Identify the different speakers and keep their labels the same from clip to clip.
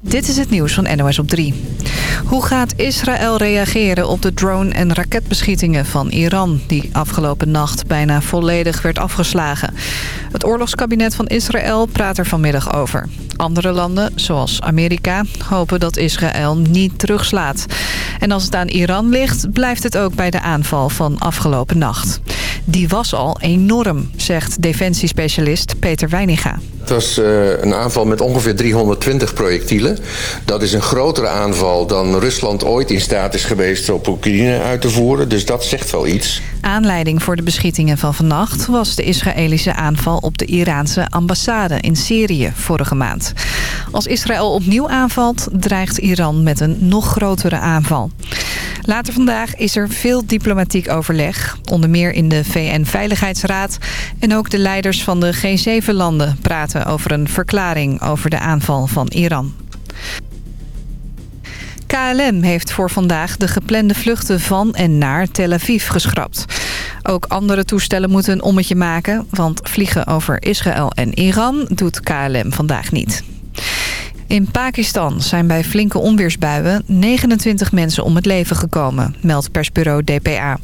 Speaker 1: Dit is het nieuws van NOS op 3. Hoe gaat Israël reageren op de drone- en raketbeschietingen van Iran... die afgelopen nacht bijna volledig werd afgeslagen? Het oorlogskabinet van Israël praat er vanmiddag over. Andere landen, zoals Amerika, hopen dat Israël niet terugslaat. En als het aan Iran ligt, blijft het ook bij de aanval van afgelopen nacht. Die was al enorm, zegt defensiespecialist Peter Weiniga.
Speaker 2: Het was uh, een aanval met ongeveer 320 projectielen. Dat is een grotere aanval dan Rusland ooit in staat is geweest op Oekraïne uit te voeren. Dus dat zegt wel iets.
Speaker 1: Aanleiding voor de beschietingen van vannacht was de Israëlische aanval op de Iraanse ambassade in Syrië vorige maand. Als Israël opnieuw aanvalt, dreigt Iran met een nog grotere aanval. Later vandaag is er veel diplomatiek overleg. Onder meer in de VN-veiligheidsraad. En ook de leiders van de G7-landen praten over een verklaring over de aanval van Iran. KLM heeft voor vandaag de geplande vluchten van en naar Tel Aviv geschrapt. Ook andere toestellen moeten een ommetje maken, want vliegen over Israël en Iran doet KLM vandaag niet. In Pakistan zijn bij flinke onweersbuien 29 mensen om het leven gekomen, meldt persbureau DPA.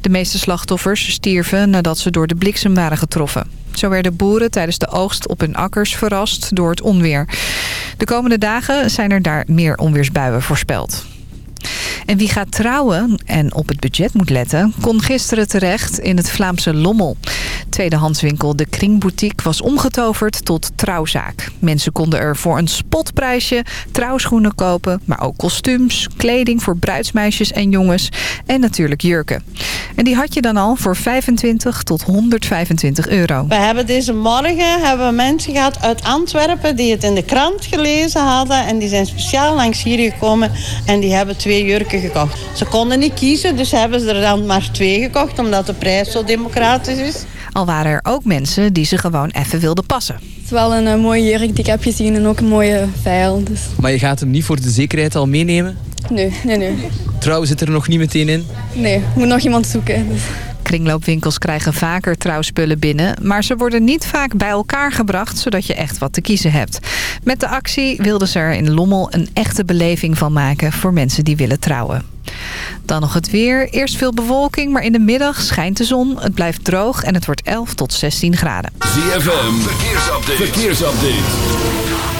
Speaker 1: De meeste slachtoffers stierven nadat ze door de bliksem waren getroffen. Zo werden boeren tijdens de oogst op hun akkers verrast door het onweer. De komende dagen zijn er daar meer onweersbuien voorspeld. En wie gaat trouwen en op het budget moet letten... kon gisteren terecht in het Vlaamse Lommel. Tweedehandswinkel De Kringboutique was omgetoverd tot trouwzaak. Mensen konden er voor een spotprijsje trouwschoenen kopen... maar ook kostuums, kleding voor bruidsmeisjes en jongens... en natuurlijk jurken. En die had je dan al voor 25 tot 125 euro.
Speaker 3: We hebben deze morgen hebben we mensen gehad uit Antwerpen... die het in de krant gelezen hadden... en die zijn speciaal langs hier gekomen... en die hebben twee jurken gekocht. Ze konden niet kiezen, dus hebben ze er dan maar twee gekocht... omdat de prijs zo democratisch is.
Speaker 1: Al waren er ook mensen die ze gewoon even wilden passen.
Speaker 4: Het is wel een uh, mooie jurk die ik heb gezien en ook een mooie veil. Dus.
Speaker 5: Maar je gaat hem niet voor de zekerheid al meenemen?
Speaker 4: Nee, nee, nee.
Speaker 5: Trouw zit er nog niet meteen in?
Speaker 4: Nee, moet nog iemand zoeken. Dus.
Speaker 1: Kringloopwinkels krijgen vaker trouwspullen binnen... maar ze worden niet vaak bij elkaar gebracht... zodat je echt wat te kiezen hebt. Met de actie wilden ze er in Lommel een echte beleving van maken... voor mensen die willen trouwen. Dan nog het weer. Eerst veel bewolking, maar in de middag schijnt de zon. Het blijft droog en het wordt 11 tot 16 graden.
Speaker 6: ZFM, verkeersupdate. verkeersupdate.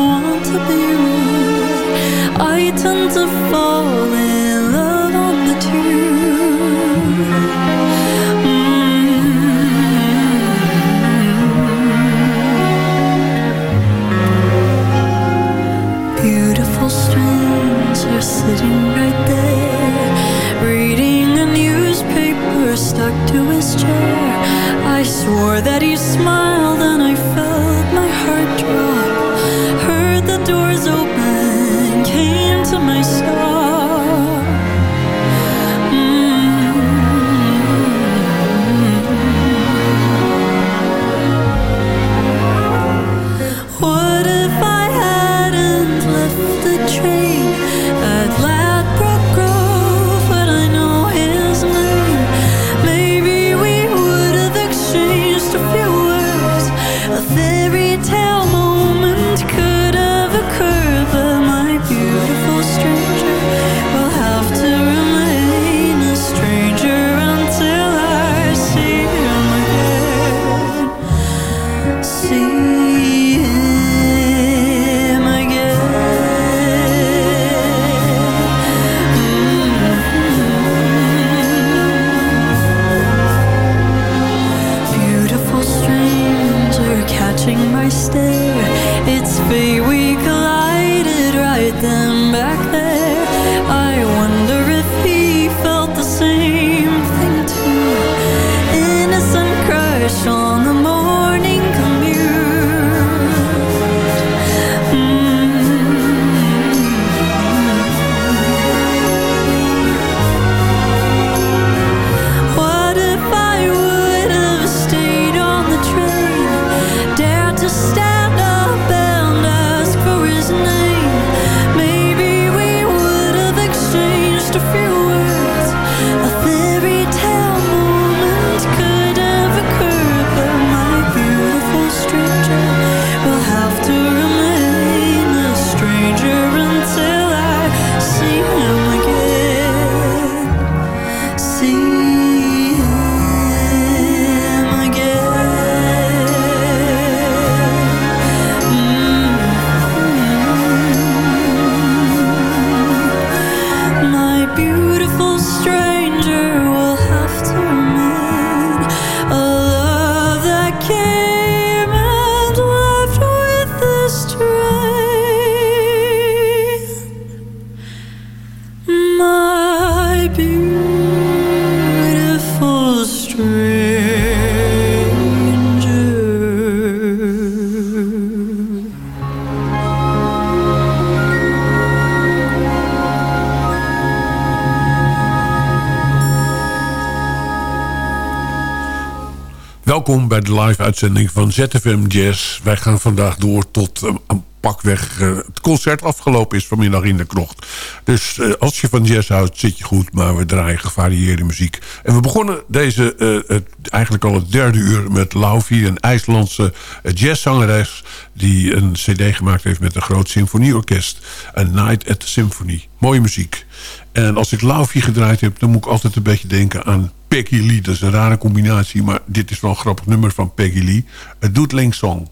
Speaker 7: bij de live-uitzending van ZFM Jazz. Wij gaan vandaag door tot eh, een pakweg eh, het concert afgelopen is vanmiddag in de krocht. Dus eh, als je van jazz houdt, zit je goed. Maar we draaien gevarieerde muziek. En we begonnen deze het, eigenlijk al het derde uur met Lauvi, een IJslandse jazzzangeres... die een cd gemaakt heeft met een groot symfonieorkest. A Night at the Symphony. Mooie muziek. En als ik Lauvi gedraaid heb, dan moet ik altijd een beetje denken aan Peggy Lee. Dat is een rare combinatie, maar dit is wel een grappig nummer van Peggy Lee. Het doet Link Song.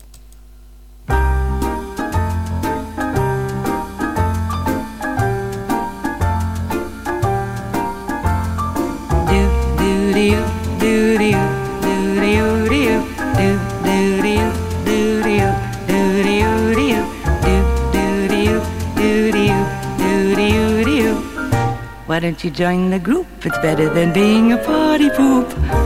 Speaker 8: Why don't you join the group? It's better than being a party poop.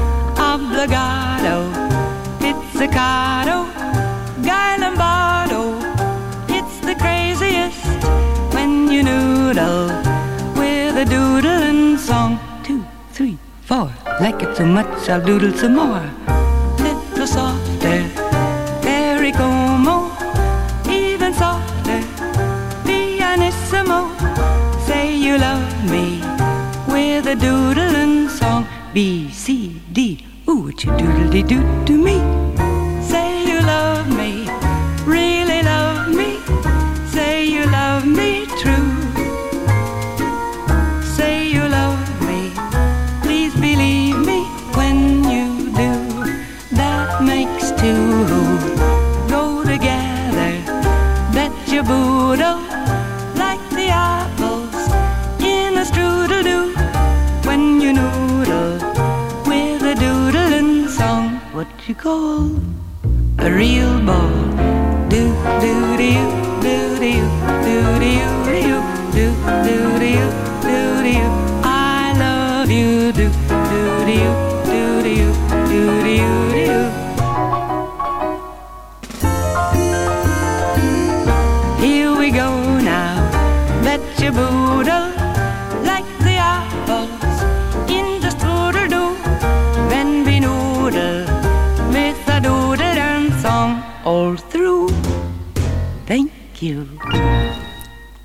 Speaker 8: Much, I'll doodle some more.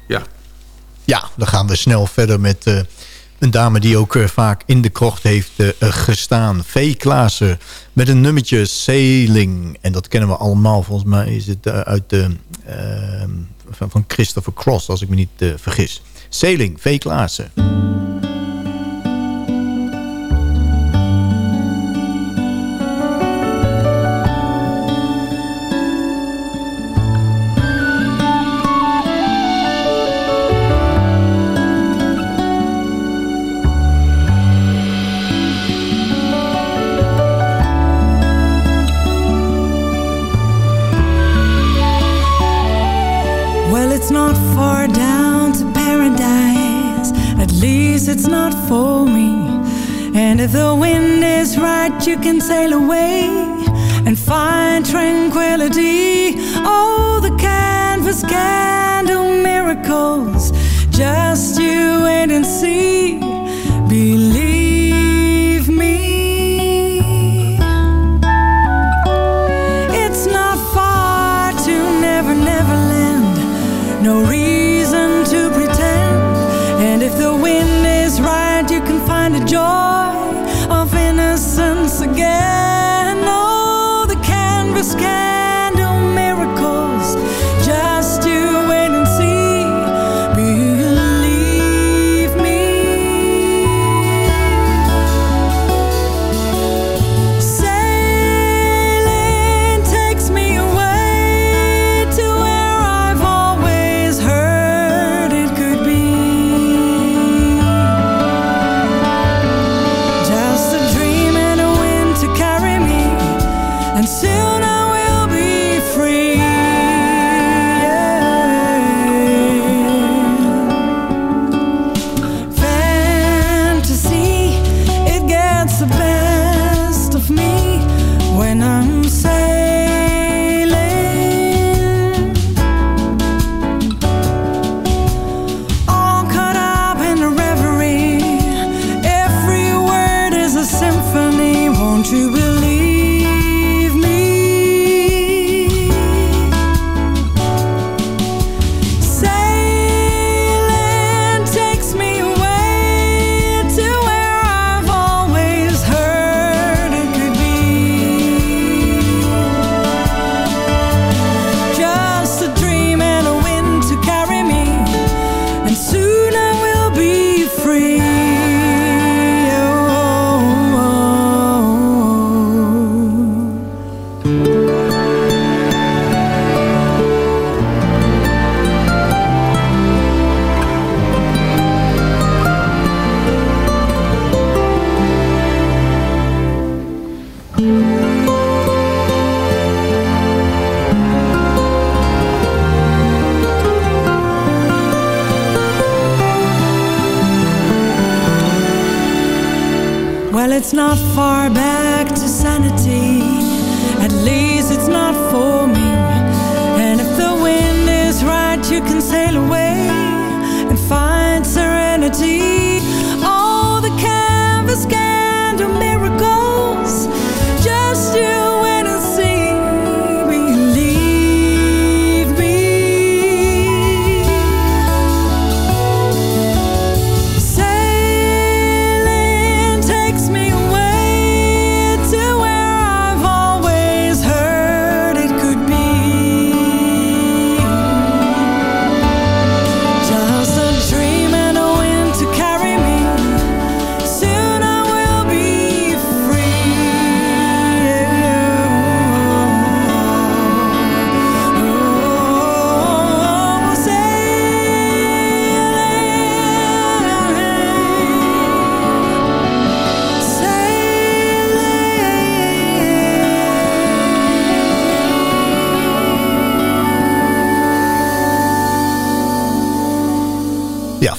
Speaker 9: Ja. Ja, dan gaan we snel verder met eh, een dame die ook eh, vaak in de krocht heeft eh, gestaan. V. Klaassen met een nummertje Sailing. En dat kennen we allemaal. Volgens mij is het uit de, van, Christopher Cross, als ik me niet vergis. Sailing, V. Klaassen.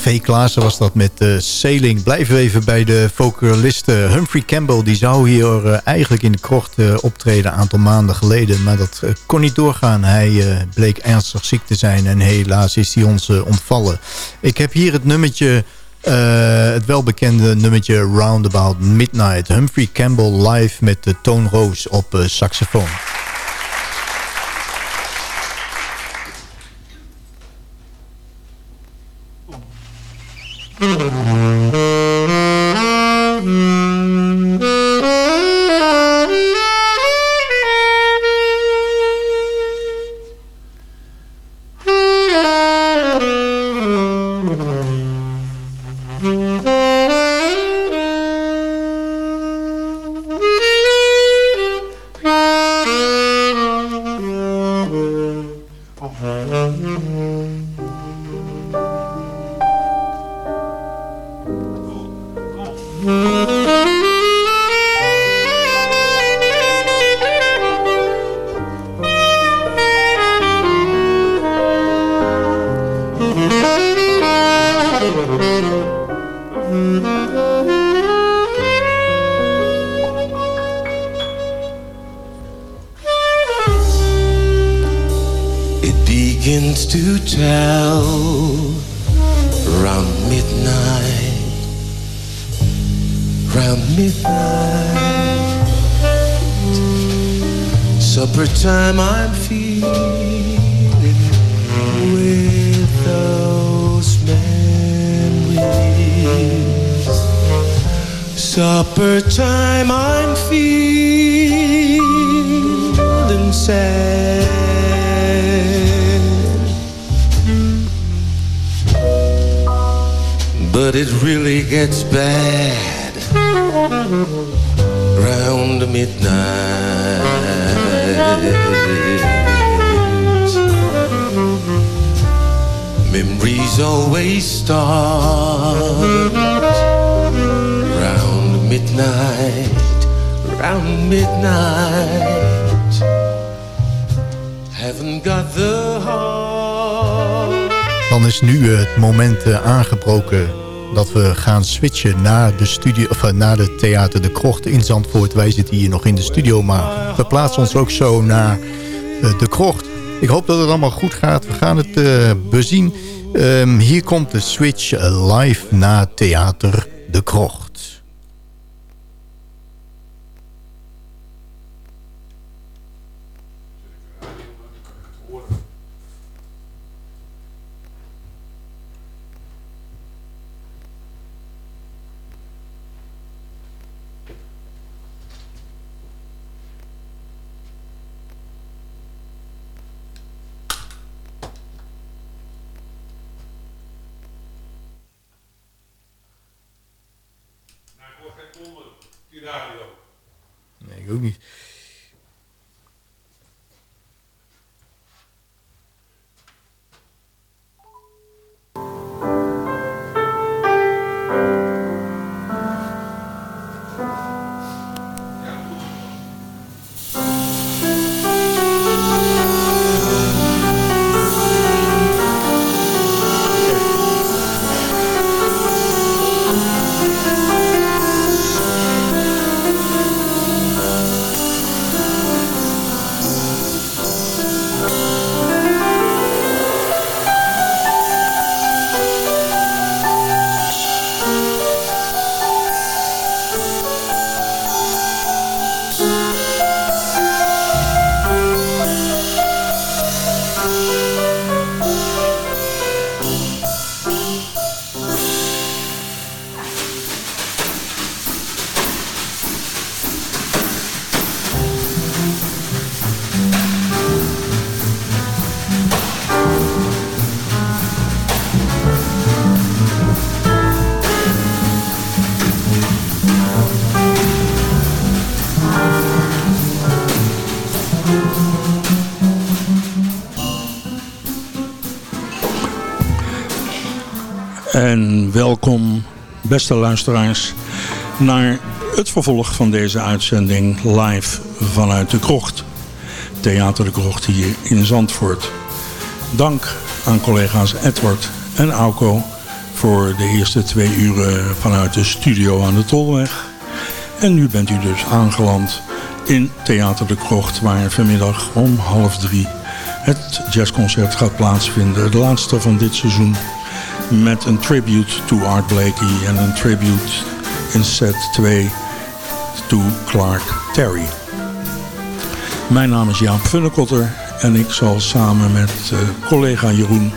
Speaker 9: V. Klaassen was dat met uh, Sailing. Blijven we even bij de vocalisten. Humphrey Campbell. Die zou hier eh, eigenlijk in de krocht eh, optreden een aantal maanden geleden. Maar dat kon niet doorgaan. Hij bleek ernstig ziek te zijn en helaas is hij ons ontvallen. Ik heb hier het nummertje... het welbekende nummertje Roundabout Midnight. Humphrey Campbell live met de Toon Roos op saxofoon. Dat we gaan switchen naar de, studio, of, eh, naar de Theater de Krocht in Zandvoort. Wij zitten hier nog in de studio, maar we plaatsen ons ook zo naar eh, de Krocht. Ik hoop dat het allemaal goed gaat. We gaan het eh, bezien. Ehm, hier komt de switch live naar Theater de Krocht. Nee, ik ook niet.
Speaker 10: Welkom, beste luisteraars, naar het vervolg van deze uitzending live vanuit de Krocht. Theater de Krocht hier in Zandvoort. Dank aan collega's Edward en Auko voor de eerste twee uren vanuit de studio aan de Tolweg. En nu bent u dus aangeland in Theater de Krocht, waar vanmiddag om half drie het jazzconcert gaat plaatsvinden. Het laatste van dit seizoen met een tribute to Art Blakey en een tribute in set 2 to Clark Terry. Mijn naam is Jaap Funnekotter en ik zal samen met uh, collega Jeroen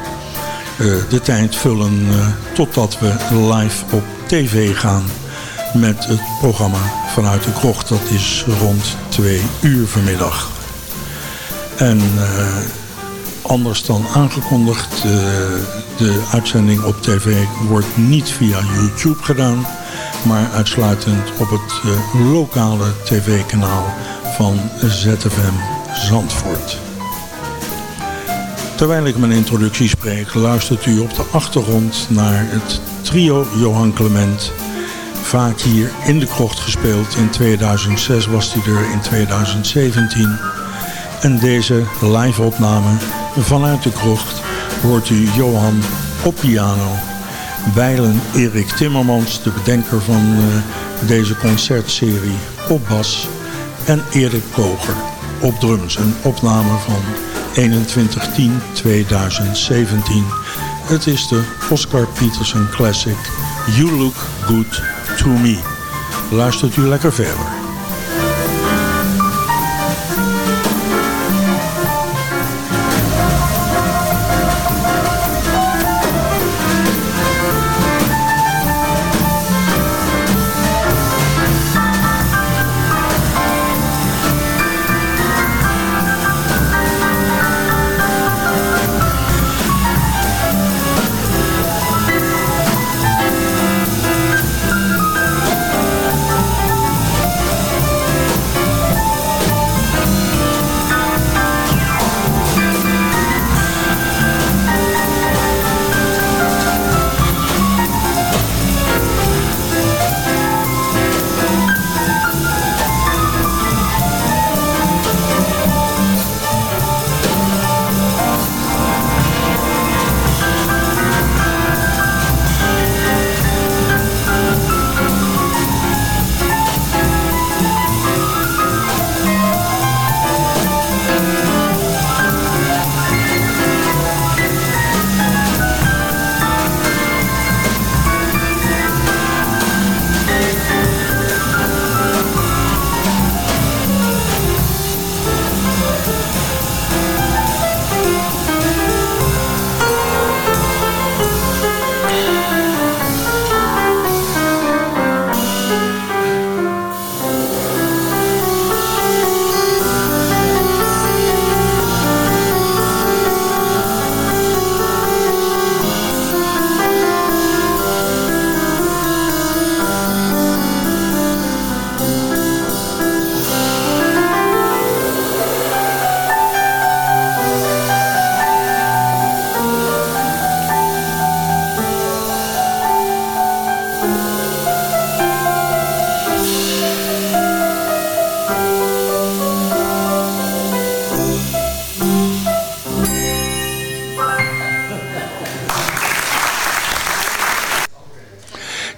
Speaker 10: uh, de tijd vullen uh, totdat we live op tv gaan met het programma vanuit de krocht. Dat is rond 2 uur vanmiddag. En anders dan aangekondigd, de uitzending op tv wordt niet via YouTube gedaan, maar uitsluitend op het uh, lokale tv-kanaal van ZFM Zandvoort. Terwijl ik mijn introductie spreek, luistert u op de achtergrond naar het trio Johan Clement. Vaak hier in de krocht gespeeld. In 2006 was hij er, in 2017. En deze live-opname vanuit de krocht hoort u Johan op piano. Wijlen Erik Timmermans, de bedenker van uh, deze concertserie, op bas. En Erik Koger op drums. Een opname van Het is de Oscar Peterson Classic You Look Good To Me. Luistert u lekker verder.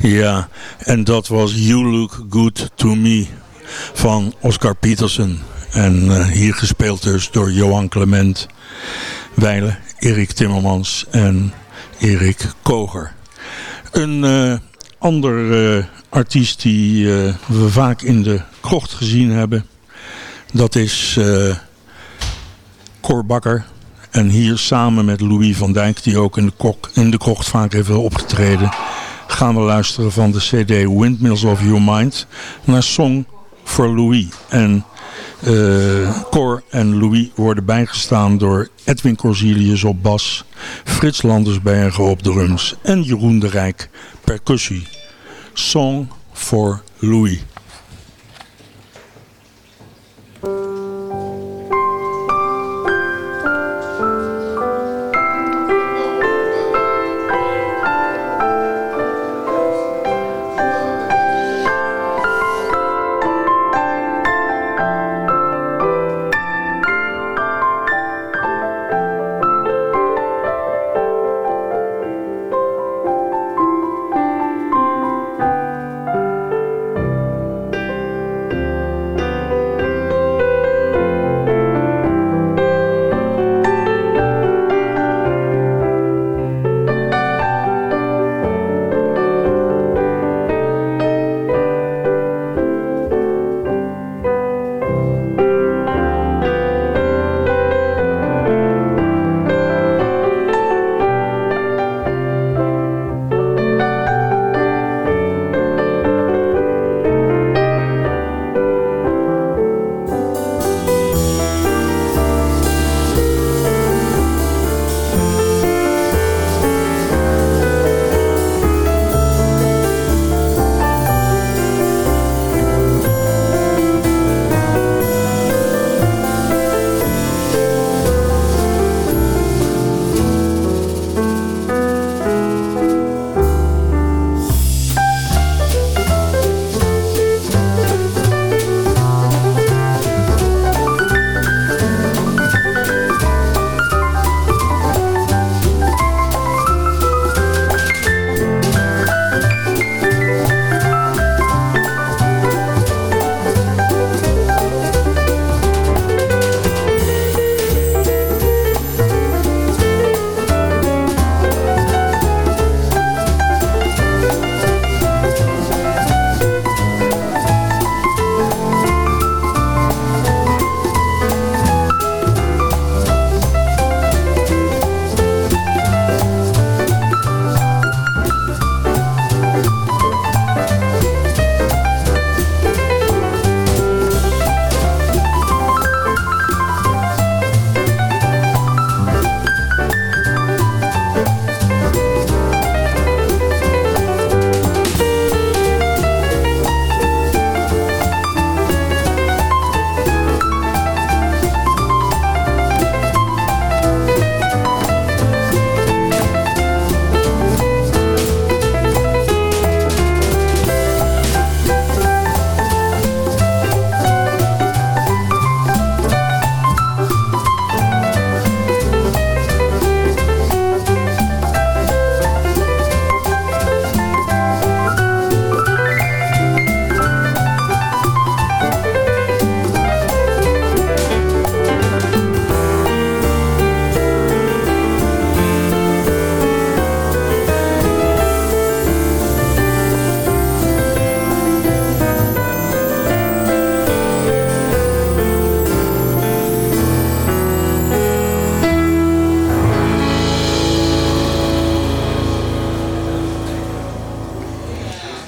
Speaker 10: Ja, en dat was You Look Good To Me van Oscar Peterson. En uh, hier gespeeld dus door Johan Clement, Weile, Erik Timmermans en Erik Koger. Een uh, ander uh, artiest die we vaak in de krocht gezien hebben, dat is Cor Bakker. En hier samen met Louis van Dijk, die ook in de, kok, in de krocht vaak heeft opgetreden gaan we luisteren van de cd Windmills of Your Mind naar Song for Louis. En uh, Cor en Louis worden bijgestaan door Edwin Corsilius op bas, Frits Landersbergen op drums en Jeroen de Rijk percussie. Song for Louis.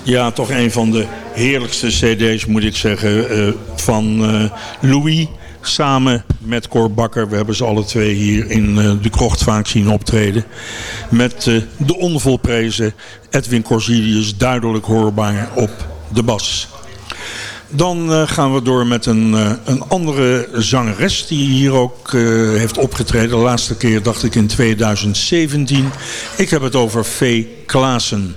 Speaker 10: Ja, toch een van de heerlijkste cd's moet ik zeggen eh, van eh, Louis. Samen met Cor Bakker. We hebben ze alle twee hier in eh, de krocht vaak zien optreden. Met de onvolprezen Edwin Corsilius duidelijk hoorbaar op de bas. Dan gaan we door met een, een andere zangeres die hier ook heeft opgetreden. De laatste keer dacht ik in 2017. Ik heb het over Vee Klaassen.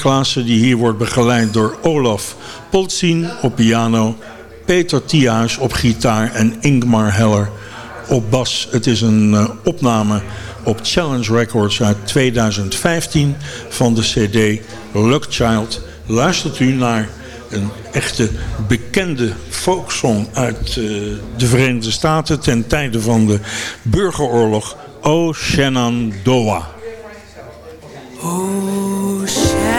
Speaker 10: Klaassen die hier wordt begeleid door Olaf Poltzien op piano... Peter Thiaus op gitaar en Ingmar Heller op bas. Het is een eh, opname op Challenge Records uit 2015 van de cd Luck Child. Luistert u naar een echte bekende folksong uit eh, de Verenigde Staten... ten tijde van de burgeroorlog
Speaker 11: Shenandoah. Oh, Shenandoah,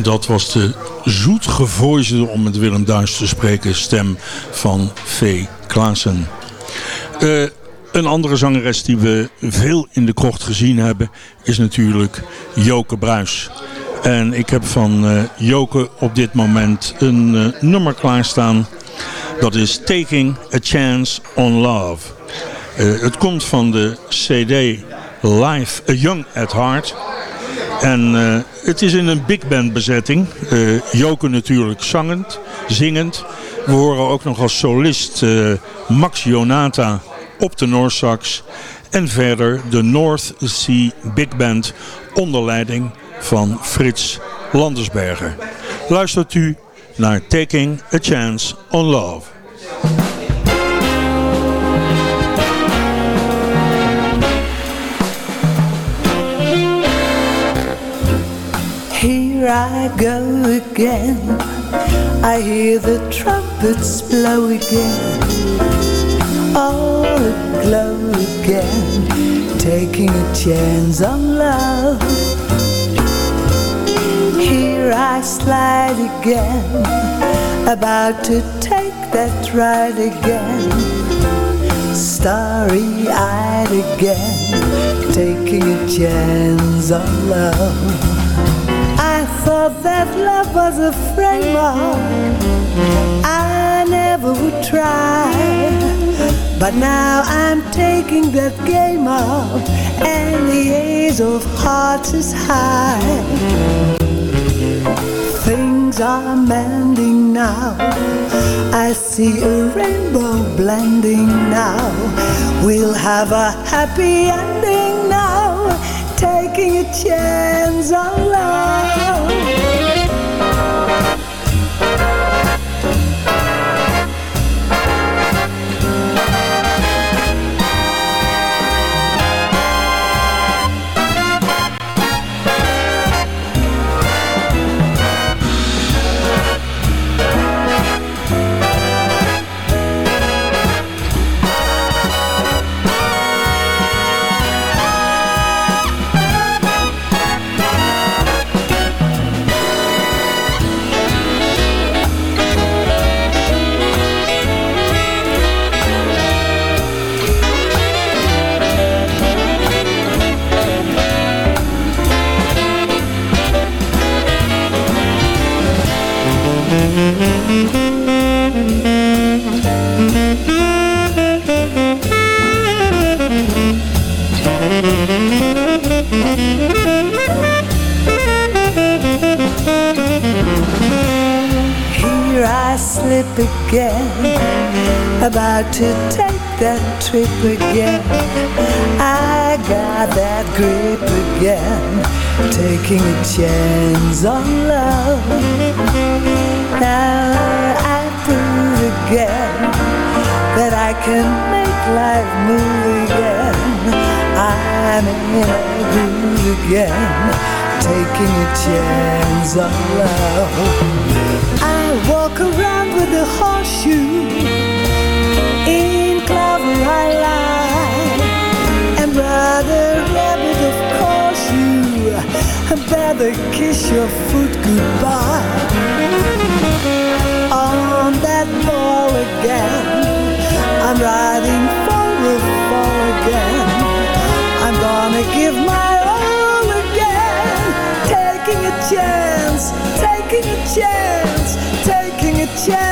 Speaker 10: en dat was de zoetgevoisde, om met Willem Duis te spreken, stem van V. Klaassen. Eh, een andere zangeres die we veel in de krocht gezien hebben, is natuurlijk Joke Bruis. En ik heb van eh, Joke op dit moment een eh, nummer klaarstaan Dat is Taking a Chance on Love. Het komt van de CD Live A Young at Heart. En eh, het is in een big band bezetting. Uh, Joke natuurlijk zangend, zingend. We horen ook nog als solist Max Jonata op de Noorsax. En verder de North Sea Big Band onder leiding van Frits Landersberger. Luistert u naar Taking a Chance on Love.
Speaker 12: I go again. I hear the trumpets blow again. All aglow again. Taking a chance on love. Here I slide again. About to take that ride again. Starry eyed again. Taking a chance on love. Thought that love was a framework I never would try. But now I'm taking that game up, and the age of hearts is high. Things are mending now. I see a rainbow blending now. We'll have a happy ending taking a chance on love. Chance on love. Now I prove again that I can make life move again. I'm in a groove again, taking a chance on love. Better kiss your foot goodbye. On that ball again, I'm riding for a fall again. I'm gonna give my all again. Taking a chance, taking a chance, taking a chance.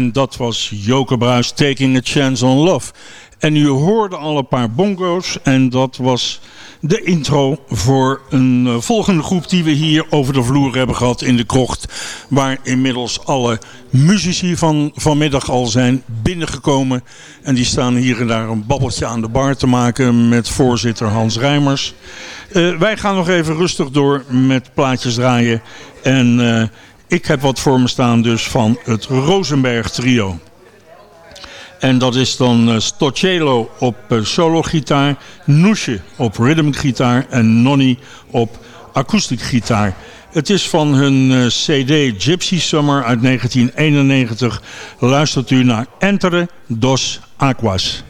Speaker 10: En dat was Joke Bruis Taking a Chance on Love. En u hoorde al een paar bongo's en dat was de intro voor een eh, volgende groep die we hier over de vloer hebben gehad in de krocht. Waar inmiddels alle muzici van vanmiddag al zijn binnengekomen. En die staan hier en daar een babbeltje aan de bar te maken met voorzitter Hans Rijmers. Eh, wij gaan nog even rustig door met plaatjes draaien. En eh, ik heb wat voor me staan dus van het Rosenberg trio. En dat is dan uh, Stoccello op uh, solo gitaar, Noesje op rhythm gitaar en Nonny op akoestiekgitaar. Het is van hun eh, CD Gypsy Summer uit 1991. Luistert u naar Entere dos Aquas.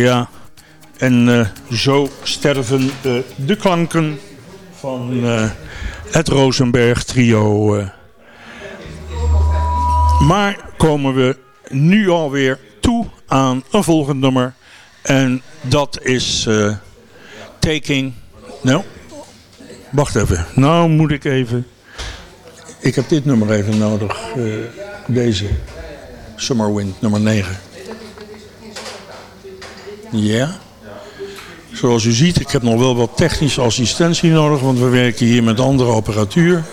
Speaker 10: Ja, en eh, zo sterven eh, de klanken van eh, het Rosenberg trio. Maar komen we nu alweer toe aan een volgend nummer. En dat is Taking... Nou, wacht even. Nou moet ik even... Ik heb dit nummer even nodig. deze. Summer Wind, nummer 9. Ja. Zoals u ziet, ik heb nog wel wat technische assistentie nodig, want we werken hier met andere apparatuur.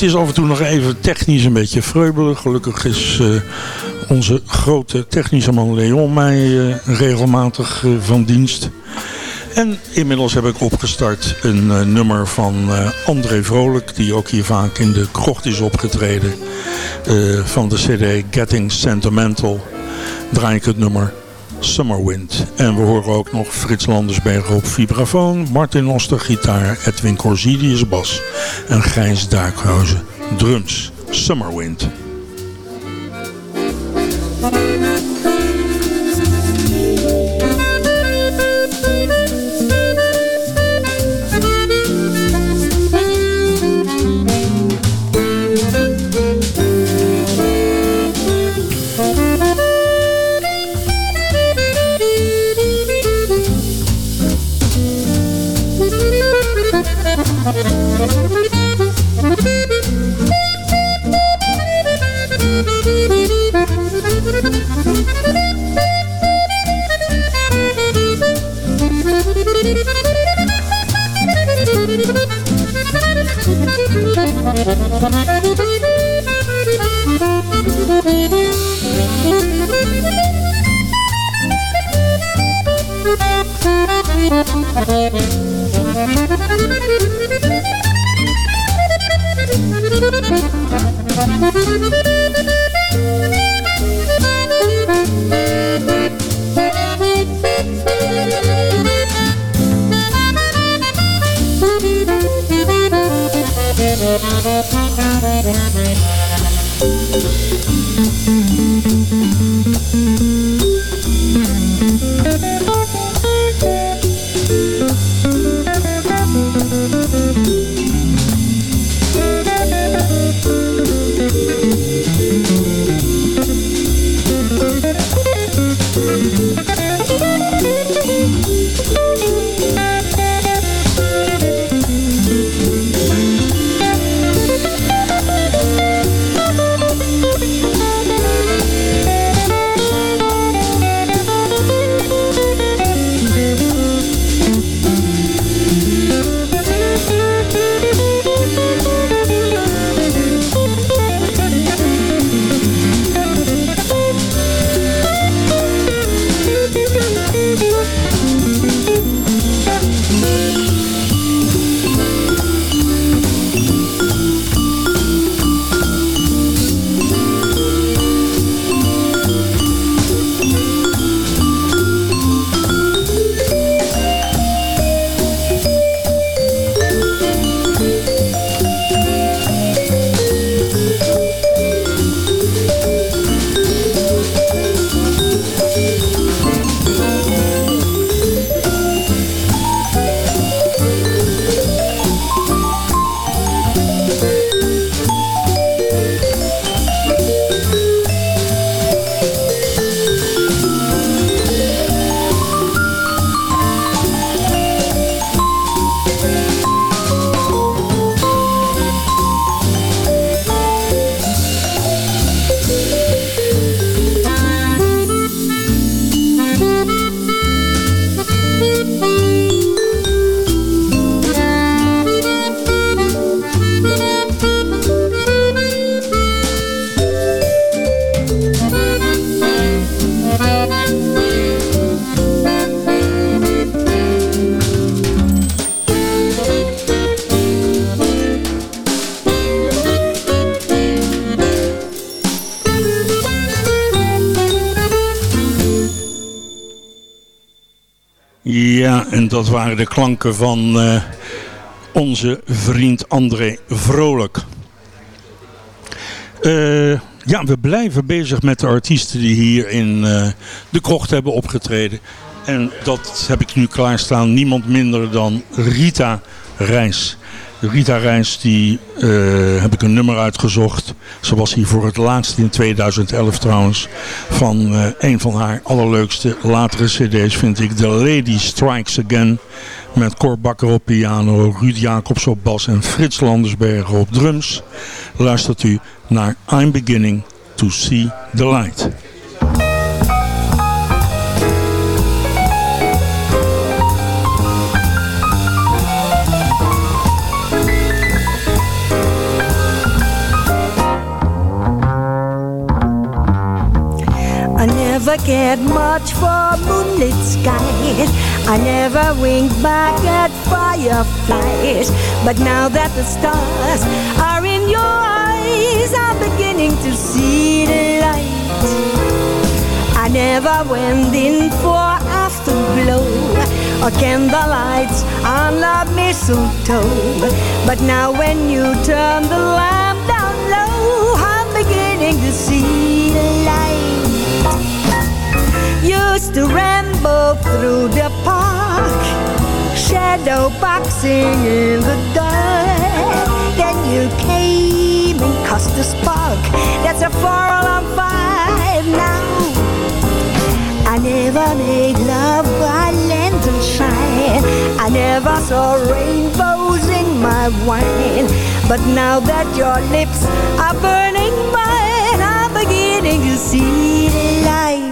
Speaker 10: Het is af en toe nog even technisch een beetje vreubelig. Gelukkig is eh, onze grote technische man Leon mij eh, regelmatig eh, van dienst. En inmiddels heb ik opgestart een nummer van André Vrolijk... die ook hier vaak in de krocht is opgetreden. van de cd Getting Sentimental draai ik het nummer Summer Wind. En we horen ook nog Frits Landersberg op vibrafoon... Martin Oster gitaar, Edwin Corsidius bas... en Gijs Duikhuizen drums. Summer Wind. Ja, en dat waren de klanken van eh, onze vriend André Vrolijk. Eh, ja, we blijven bezig met de artiesten die hier in eh, de krocht hebben opgetreden. En dat heb ik nu klaarstaan. Niemand minder dan Rita Reis. Rita Reis, die eh, heb ik een nummer uitgezocht. Ze was hier voor het laatst in 2011 trouwens. Van eh, een van haar allerleukste latere cd's vind ik The Lady Strikes Again. Met Cor Bakker op piano, Ruud Jacobs op bas en Frits Landersberger op drums. Luistert u naar I'm Beginning to See the Light.
Speaker 13: Cared much for moonlit skies. I never winked back at fireflies. But now that the stars are in your eyes, I'm beginning to see the light. I never went in for afterglow or candlelights on the mistletoe. But now when you turn the lamp down low, I'm beginning to see the light. Used to ramble through the park, shadow boxing in the dark. Then you came and caused a spark. That's a four alarm five now. I never made love by lantern shine. I never saw rainbows in my wine. But now that your lips are burning mine, I'm beginning to see the light.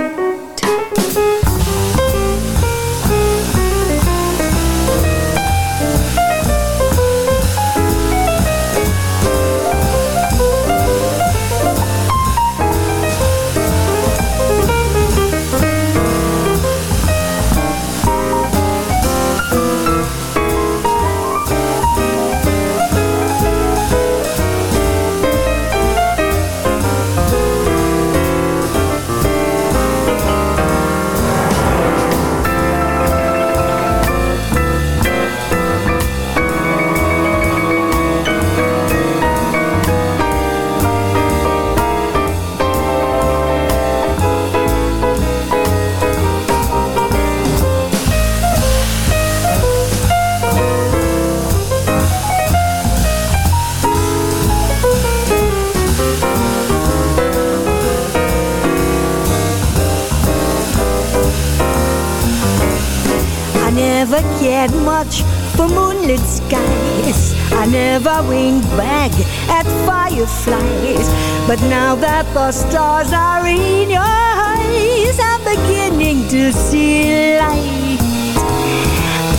Speaker 13: Much for moonlit skies. I never winked back at fireflies. But now that the stars are in your eyes, I'm beginning to see light.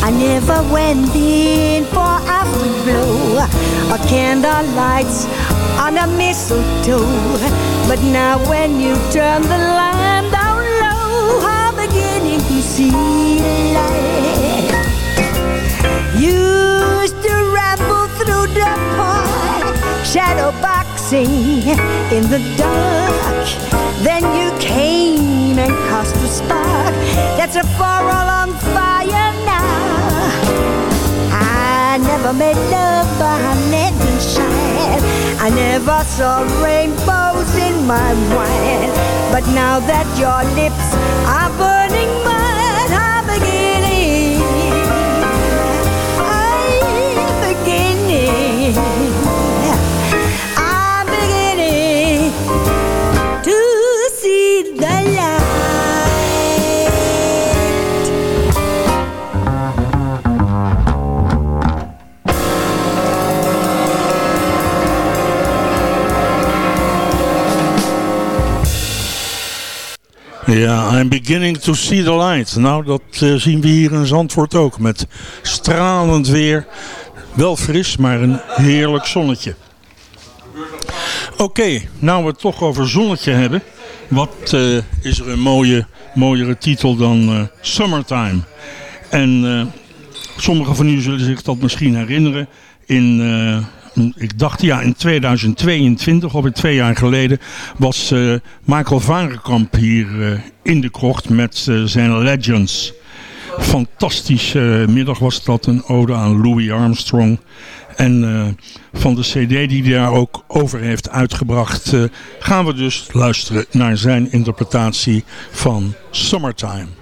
Speaker 13: I never went in for afterglow or candlelights on a mistletoe. But now when you turn the lamp down low, I'm beginning to see light. Used to ramble through the park, shadow boxing in the dark. Then you came and caused a spark. That's a all on fire now. I never made love by lantern shine. I never saw rainbows in my wine. But now that your lips
Speaker 10: Ja, I'm beginning to see the light. Nou, dat eh, zien we hier in Zandvoort ook. Met stralend weer. Wel fris, maar een heerlijk zonnetje. Oké, nou we het toch over zonnetje hebben. Wat eh, is er een mooie, mooiere titel dan eh, Summertime? En sommigen van u zullen zich dat misschien herinneren. In, ik dacht ja, in 2022, of twee jaar geleden, was eh, Michael Varenkamp hier eh, in de krocht met eh, zijn Legends. Fantastische middag was dat, een ode aan Louis Armstrong. En van de cd die hij daar ook over heeft uitgebracht, gaan we dus luisteren naar zijn interpretatie van. Summertime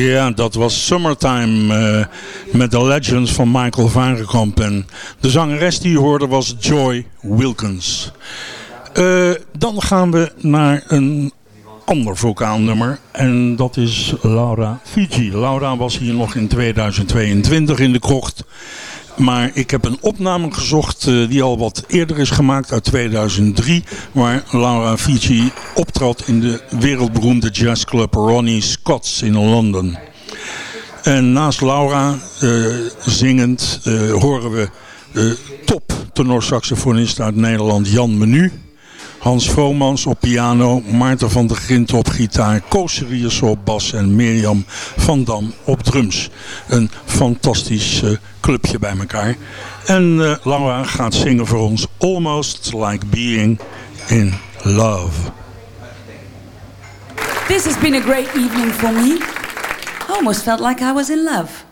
Speaker 10: Ja, dat was Summertime eh, met The Legends van Michael Varenkamp. En de zangeres die je hoorde was Joy Wilkins. Eh, dan gaan we naar een ander vocaalnummer. En dat is Laura Fiji. Laura was hier nog in 2022 in de krocht. Maar ik heb een opname gezocht eh, die al wat eerder is gemaakt uit 2003. Waar Laura Fiji optrad in de wereldberoemde jazzclub Ronnie Scott's in Londen. En naast Laura eh, zingend eh, horen we de top tenorsaxofonist uit Nederland Jan Menu. Hans Vromans op piano, Maarten van der Grint op gitaar, Koos Riers op bas en Mirjam van Dam op drums. Een fantastisch eh, clubje bij elkaar. En eh, Laura gaat zingen voor ons Almost Like Being in Love.
Speaker 11: This has been a great evening for me. Almost felt like I was in love.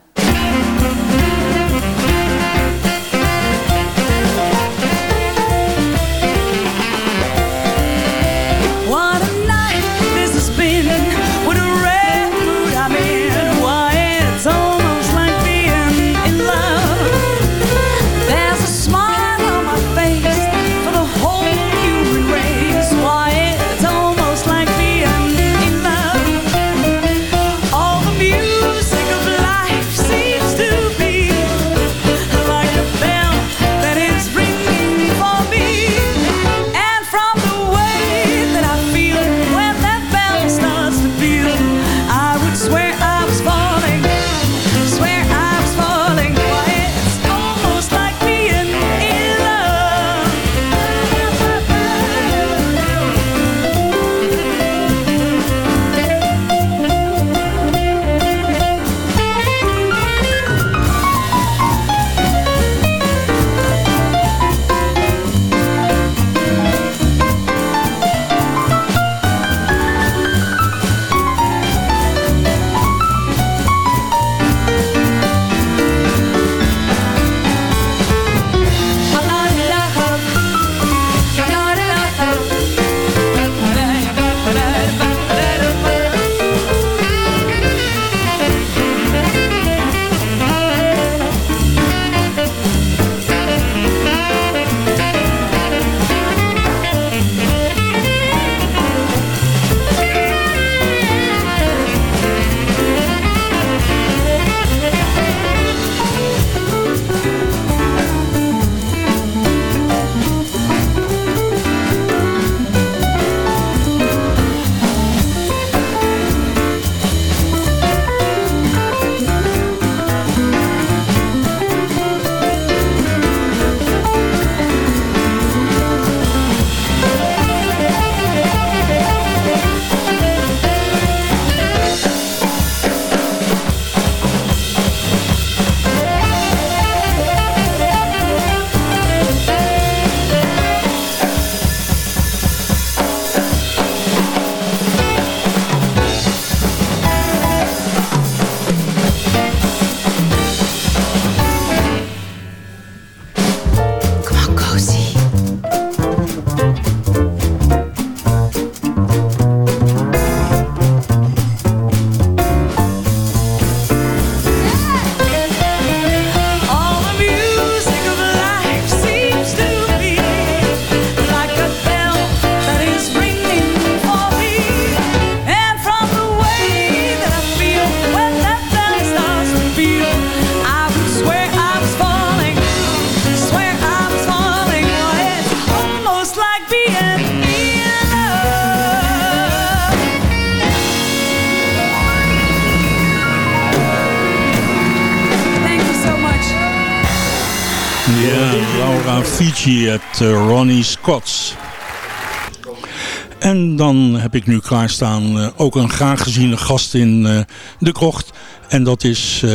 Speaker 10: En dan heb ik nu klaarstaan eh, ook een graag geziene gast in eh, de krocht. En dat is eh,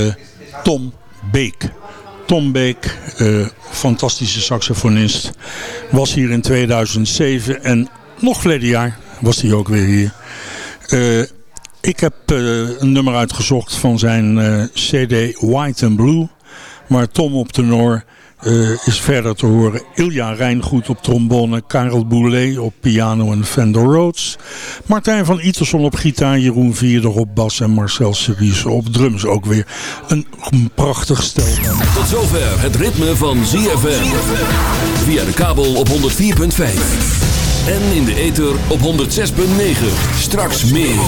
Speaker 10: Tom Beek. Tom Beek, fantastische saxofonist, was hier in 2007 en nog verleden jaar was hij ook weer hier. Ik heb een nummer uitgezocht van zijn CD White and Blue, waar Tom op tenor eh, is verder te horen Ilja Rijngoed op trombone, Karel Boulet op piano en Fender Rhodes. Martijn van Iterson op gitaar, Jeroen Vierder op bas en Marcel Seriese op drums. Ook weer een prachtig stel.
Speaker 14: Tot zover het ritme van ZFM. Via de kabel op 104.5. En in de ether op 106.9. Straks meer.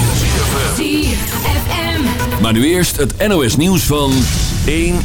Speaker 14: Maar nu eerst het NOS nieuws van 1